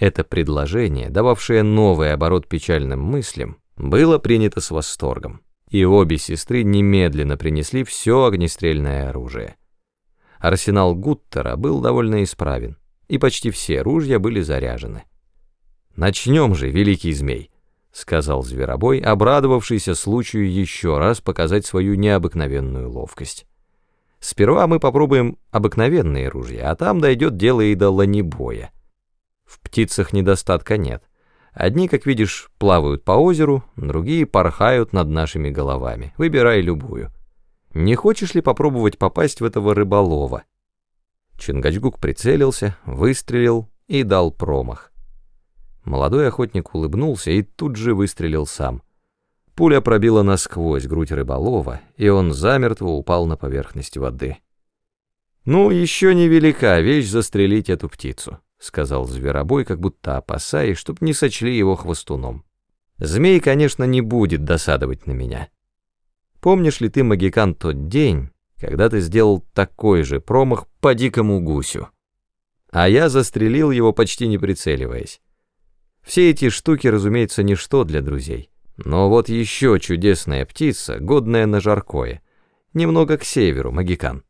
Это предложение, дававшее новый оборот печальным мыслям, было принято с восторгом, и обе сестры немедленно принесли все огнестрельное оружие. Арсенал Гуттера был довольно исправен, и почти все ружья были заряжены. «Начнем же, великий змей», — сказал Зверобой, обрадовавшийся случаю еще раз показать свою необыкновенную ловкость. «Сперва мы попробуем обыкновенные ружья, а там дойдет дело и до ланибоя. В птицах недостатка нет. Одни, как видишь, плавают по озеру, другие порхают над нашими головами. Выбирай любую. Не хочешь ли попробовать попасть в этого рыболова?» Чингачгук прицелился, выстрелил и дал промах. Молодой охотник улыбнулся и тут же выстрелил сам. Пуля пробила насквозь грудь рыболова, и он замертво упал на поверхность воды. «Ну, еще не велика вещь застрелить эту птицу», — сказал зверобой, как будто опасаясь, чтоб не сочли его хвостуном. «Змей, конечно, не будет досадовать на меня. Помнишь ли ты, Магикан, тот день, когда ты сделал такой же промах по дикому гусю? А я застрелил его, почти не прицеливаясь. Все эти штуки, разумеется, ничто для друзей. Но вот еще чудесная птица, годная на жаркое, немного к северу, Магикан.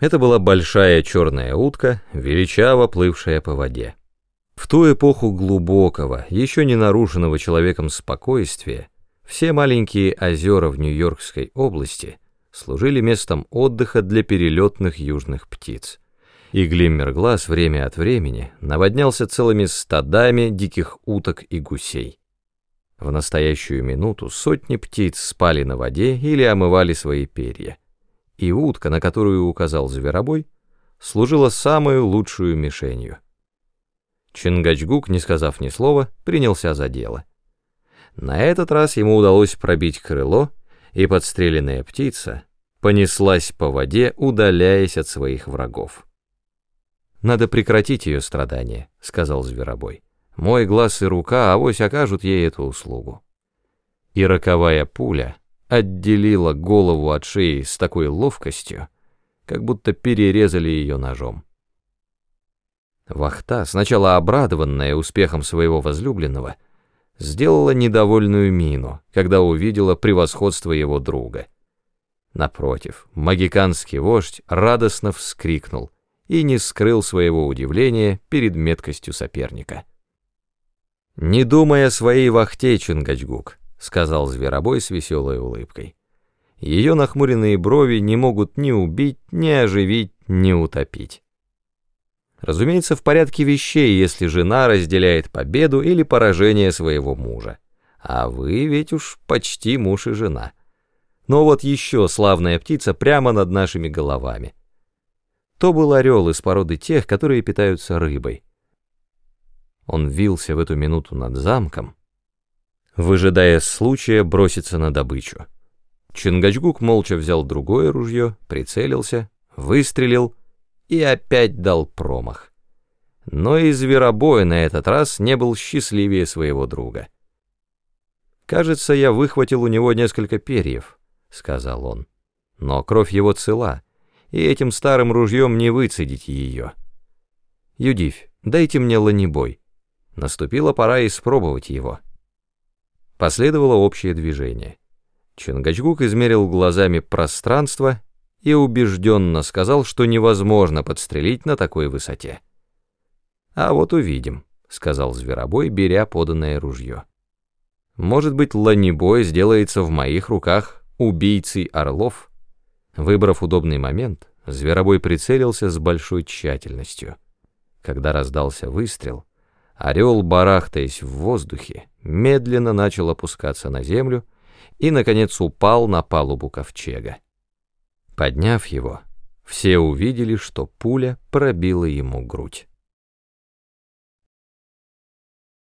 Это была большая черная утка, величаво плывшая по воде. В ту эпоху глубокого, еще не нарушенного человеком спокойствия, все маленькие озера в Нью-Йоркской области служили местом отдыха для перелетных южных птиц и Глиммерглаз время от времени наводнялся целыми стадами диких уток и гусей. В настоящую минуту сотни птиц спали на воде или омывали свои перья, и утка, на которую указал зверобой, служила самую лучшую мишенью. Чингачгук, не сказав ни слова, принялся за дело. На этот раз ему удалось пробить крыло, и подстреленная птица понеслась по воде, удаляясь от своих врагов. «Надо прекратить ее страдания», — сказал Зверобой. «Мой глаз и рука авось окажут ей эту услугу». И роковая пуля отделила голову от шеи с такой ловкостью, как будто перерезали ее ножом. Вахта, сначала обрадованная успехом своего возлюбленного, сделала недовольную мину, когда увидела превосходство его друга. Напротив, магиканский вождь радостно вскрикнул — и не скрыл своего удивления перед меткостью соперника. «Не думая о своей вахте, Чингачгук», — сказал Зверобой с веселой улыбкой. «Ее нахмуренные брови не могут ни убить, ни оживить, ни утопить». Разумеется, в порядке вещей, если жена разделяет победу или поражение своего мужа. А вы ведь уж почти муж и жена. Но вот еще славная птица прямо над нашими головами — то был орел из породы тех, которые питаются рыбой. Он вился в эту минуту над замком, выжидая случая броситься на добычу. Чингачгук молча взял другое ружье, прицелился, выстрелил и опять дал промах. Но и зверобой на этот раз не был счастливее своего друга. «Кажется, я выхватил у него несколько перьев», — сказал он. «Но кровь его цела» и этим старым ружьем не выцедить ее. Юдивь, дайте мне ланебой. Наступила пора испробовать его. Последовало общее движение. Чингачгук измерил глазами пространство и убежденно сказал, что невозможно подстрелить на такой высоте. «А вот увидим», — сказал Зверобой, беря поданное ружье. «Может быть, ланебой сделается в моих руках убийцей орлов?» Выбрав удобный момент, Зверобой прицелился с большой тщательностью. Когда раздался выстрел, орел, барахтаясь в воздухе, медленно начал опускаться на землю и, наконец, упал на палубу ковчега. Подняв его, все увидели, что пуля пробила ему грудь.